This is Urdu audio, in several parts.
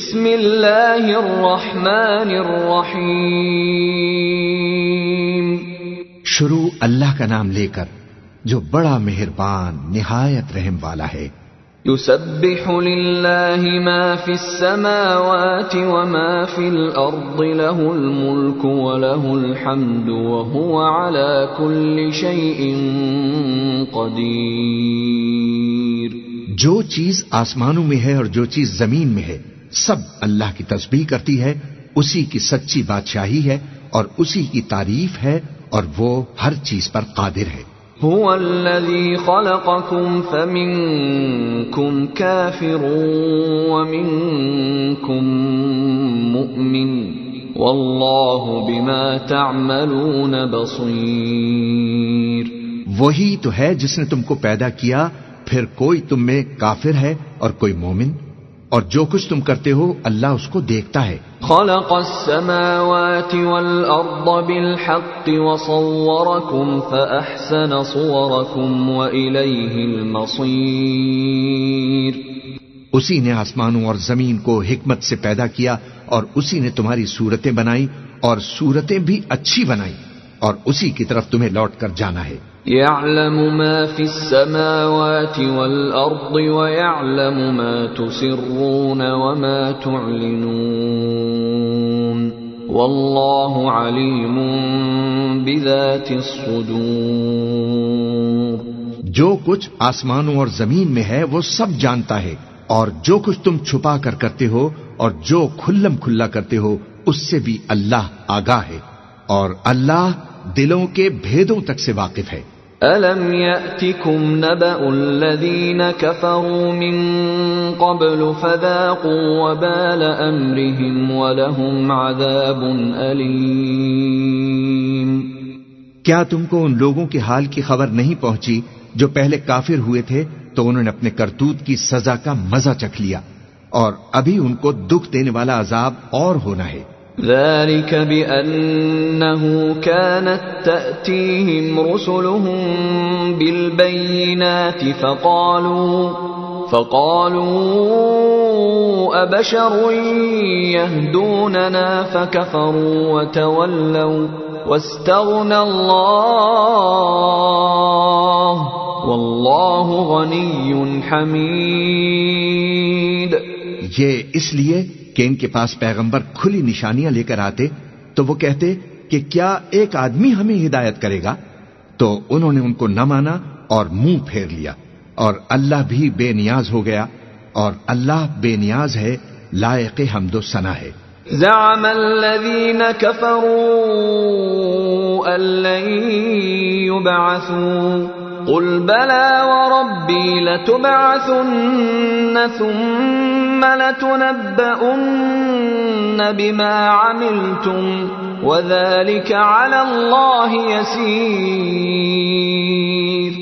بسم اللہ الرحمن الرحیم۔ شروع اللہ کا نام لے کر جو بڑا مہربان نہایت رحم والا ہے۔ يسبح للہ ما فی السماوات وما فی الارض له الملک وله الحمد وهو على كل شيء قدیر۔ جو چیز آسمانوں میں ہے اور جو چیز زمین میں ہے سب اللہ کی تسبیح کرتی ہے اسی کی سچی بادشاہی ہے اور اسی کی تعریف ہے اور وہ ہر چیز پر قادر ہے۔ هو الذي خلقكم فمنكم كافر ومنكم مؤمن والله بما تعملون بصير۔ وہی تو ہے جس نے تم کو پیدا کیا پھر کوئی تم میں کافر ہے اور کوئی مومن؟ اور جو کچھ تم کرتے ہو اللہ اس کو دیکھتا ہے۔ خلق السماوات والأرض بالحق وصوركم فأحسن صوركم وإليه المصير۔ اسی نے آسمانوں اور زمین کو حکمت سے پیدا کیا اور اسی نے تمہاری صورتیں بنائی اور صورتیں بھی اچھی بنائی اور اسی کی طرف تمہیں لوٹ کر جانا ہے۔ يعلم ما في السماوات والأرض ويعلم ما تسرون وما تعلنون والله عليم بذات الصدور جو کچھ آسمانوں اور زمین میں ہے وہ سب جانتا ہے اور جو کچھ تم چھپا کر کرتے ہو اور جو کھلم کھلا کرتے ہو، اس سے بھی اللہ آگاہ ہے اور اللہ دلوں کے بھیدوں تک سے واقف ہے۔ ألم يأتكم نبأ الذين كفروا من قبل فذاقوا وبال أمرهم ولهم عذاب أليم کیا تم کو ان لوگوں کے حال کی خبر نہیں پہنچی جو پہلے کافر ہوئے تھے تو انہوں نے اپنے کرتوت کی سزا کا مزہ چکھ لیا اور ابھی ان کو دکھ دینے والا عذاب اور ہونا ہے؟ ذلك بأنه كانت تأتيهم رسلهم بالبينات فقالوا فقالوا أبشر يهدوننا فكفروا وتولوا واستغنى الله والله غني حميد یہ اس لیے کہ ان کے پاس پیغمبر کھلی نشانیاں لے کر آتے تو وہ کہتے کہ کیا ایک آدمی ہمیں ہدایت کرے گا؟ تو انہوں نے ان کو نہ مانا اور منہ پھیر لیا اور اللہ بھی بے نیاز ہو گیا اور اللہ بے نیاز ہے، لائق حمد و ثنا ہے۔ زعم الذين كفروا أن لن يبعثوا قل بلى وربي لتبعثن ثم لتنبؤن بما عملتم وذلك على الله يسير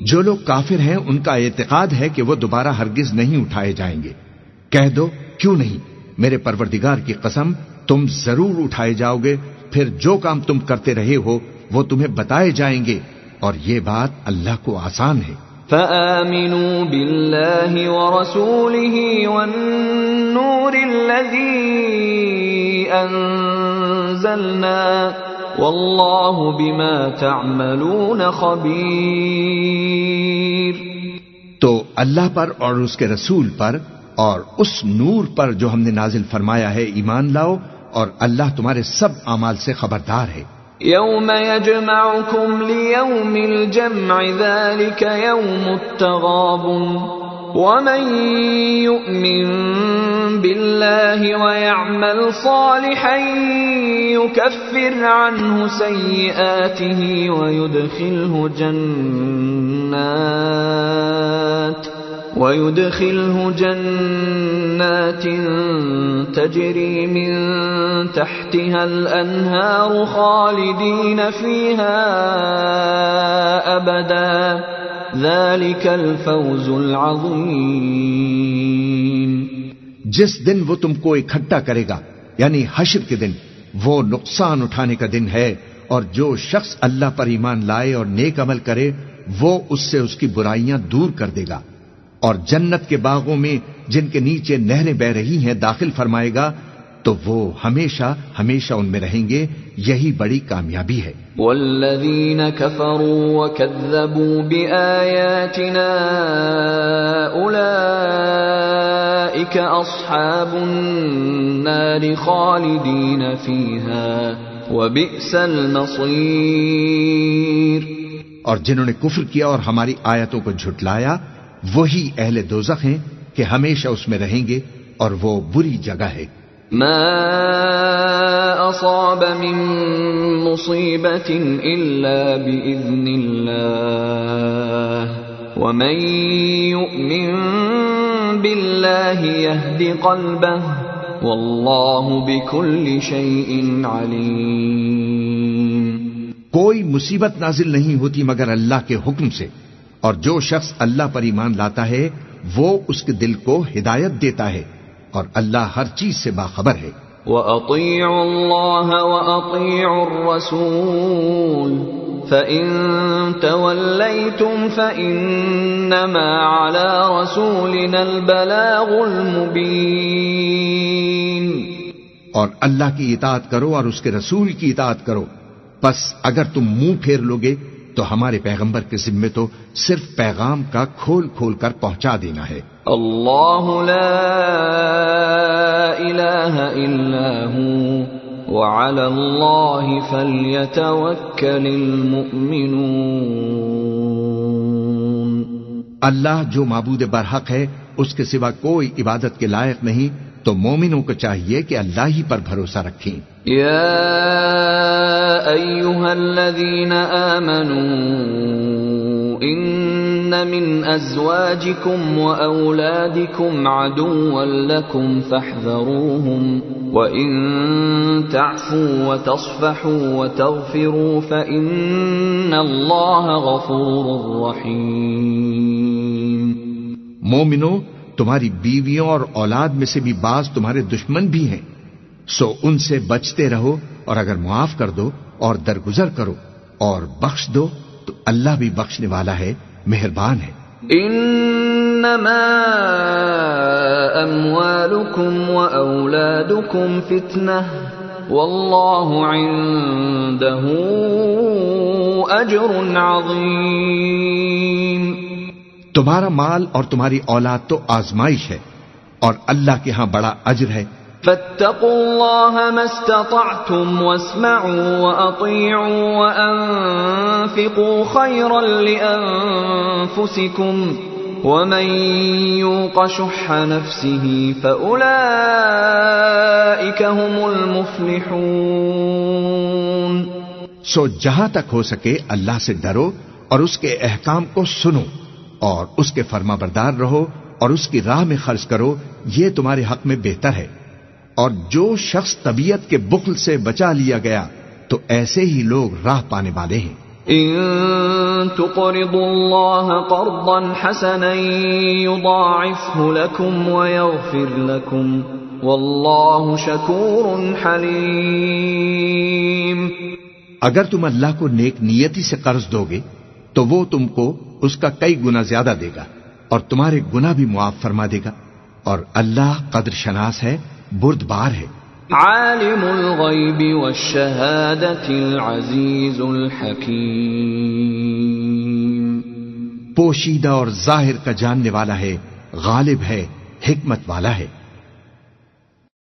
جو لوگ کافر ہیں، ان کا اعتقاد ہے کہ وہ دوبارہ ہرگز نہیں اٹھائے جائیں گے۔ کہہ دو، کیوں نہیں؟ میرے پروردگار کی قسم، تم ضرور اٹھائے جاؤ گے، پھر جو کام تم کرتے رہے ہو، وہ تمہیں بتائے جائیں گے۔ اور یہ بات اللہ کو آسان ہے۔ فآمنوا بالله ورسوله والنور الذي أنزلنا والله بما تعملون خبير تو اللہ پر اور اس کے رسول پر اور اس نور پر جو ہم نے نازل فرمایا ہے ایمان لاؤ اور اللہ تمہارے سب اعمال سے خبردار ہے۔ يوم يجمعكم ليوم الجمع ذلك يوم التغابن. ومن يؤمن بالله ويعمل صالحا يكفر عنه سيئاته ويدخله جنات. ويدخله جنات تجري من تحتها الأنهار خالدين فيها أبدا. ذلك الفوز العظيم. جس دن وہ تم کو اکٹھا کرے گا یعنی حشر کے دن، وہ نقصان اٹھانے کا دن ہے، اور جو شخص اللہ پر ایمان لائے اور نیک عمل کرے، وہ اس سے اس کی برائیاں دور کر دے گا۔ اور جنت کے باغوں میں جن کے نیچے نہریں بہ رہی ہیں داخل فرمائے گا تو وہ ہمیشہ ہمیشہ ان میں رہیں گے یہی بڑی کامیابی ہے۔ والذین كفروا وكذبوا بآیاتنا اولئیک اصحاب النار خالدین فیہا وبئس المصیر اور جنہوں نے کفر کیا اور ہماری آیتوں کو جھٹلایا وہی اہل دوزخ ہیں کہ ہمیشہ اس میں رہیں گے اور وہ بری جگہ ہے۔ ما اصاب من مصیبت الا باذن اللہ ومن يؤمن بالله يهد قلبه والله بكل شيء عليم۔ کوئی مصیبت نازل نہیں ہوتی مگر اللہ کے حکم سے۔ اور جو شخص اللہ پر ایمان لاتا ہے وہ اس کے دل کو ہدایت دیتا ہے اور اللہ ہر چیز سے باخبر ہے۔ وَأَطِيعُوا اللَّهَ وَأَطِيعُوا الرَّسُولَ فَإِن تَوَلَّيْتُمْ فَإِنَّمَا عَلَى رَسُولِنَا الْبَلَاغُ الْمُبِينَ۔ اور اللہ کی اطاعت کرو اور اس کے رسول کی اطاعت کرو۔ پس اگر تم منہ پھیر لوگے تو ہمارے پیغمبر کے ذمے تو صرف پیغام کا کھول کھول کر پہنچا دینا ہے۔ اللہ لا الہ الا ہو وعلى اللہ فلیتوکل المؤمنون۔ اللہ جو معبود برحق ہے اس کے سوا کوئی عبادت کے لائق نہیں۔ تو مومنوں کو چاہیے کہ اللہ ہی پر بھروسہ رکھیں۔ يا ايها الذين امنوا ان من ازواجكم واولادكم عدوا لكم فاحذروهم وان تعفوا وتصفحوا وتغفروا فان الله غفور رحيم مومنو تمہاری بیویوں اور اولاد میں سے بھی بعض تمہارے دشمن بھی ہیں۔ سو ان سے بچتے رہو اور اگر معاف کر دو اور درگزر کرو اور بخش دو تو اللہ بھی بخشنے والا ہے، مہربان ہے۔ انما اموالكم واولادكم فتنه والله عنده اجر عظيم تمہارا مال اور تمہاری اولاد تو آزمائش ہے اور اللہ کے ہاں بڑا اجر ہے۔ فاتقوا الله ما استطعتم واسمعوا واطيعوا وانفقوا خيرا لانفسكم ومن يوق شح نفسه فاولئك هم المفلحون۔ سو جہاں تک ہو سکے اللہ سے ڈرو اور اس کے احکام کو سنو۔ اور اس کے فرما بردار رہو اور اس کی راہ میں خرچ کرو یہ تمہارے حق میں بہتر ہے۔ اور جو شخص طبیعت کے بخل سے بچا لیا گیا تو ایسے ہی لوگ راہ پانے والے ہیں۔ ان تقرضوا الله قرضا حسنا يضاعفه لكم ويغفر لكم والله شكور حليم اگر تم اللہ کو نیک نیتی سے قرض دو گے تو وہ تم کو اس کا کئی گنا زیادہ دے گا اور تمہارے گنا بھی معاف فرما دے گا اور اللہ قدر شناس ہے بردبار ہے۔ عالم الغیب والشہادت العزیز الحکیم۔ پوشیدہ اور ظاہر کا جاننے والا ہے غالب ہے حکمت والا ہے۔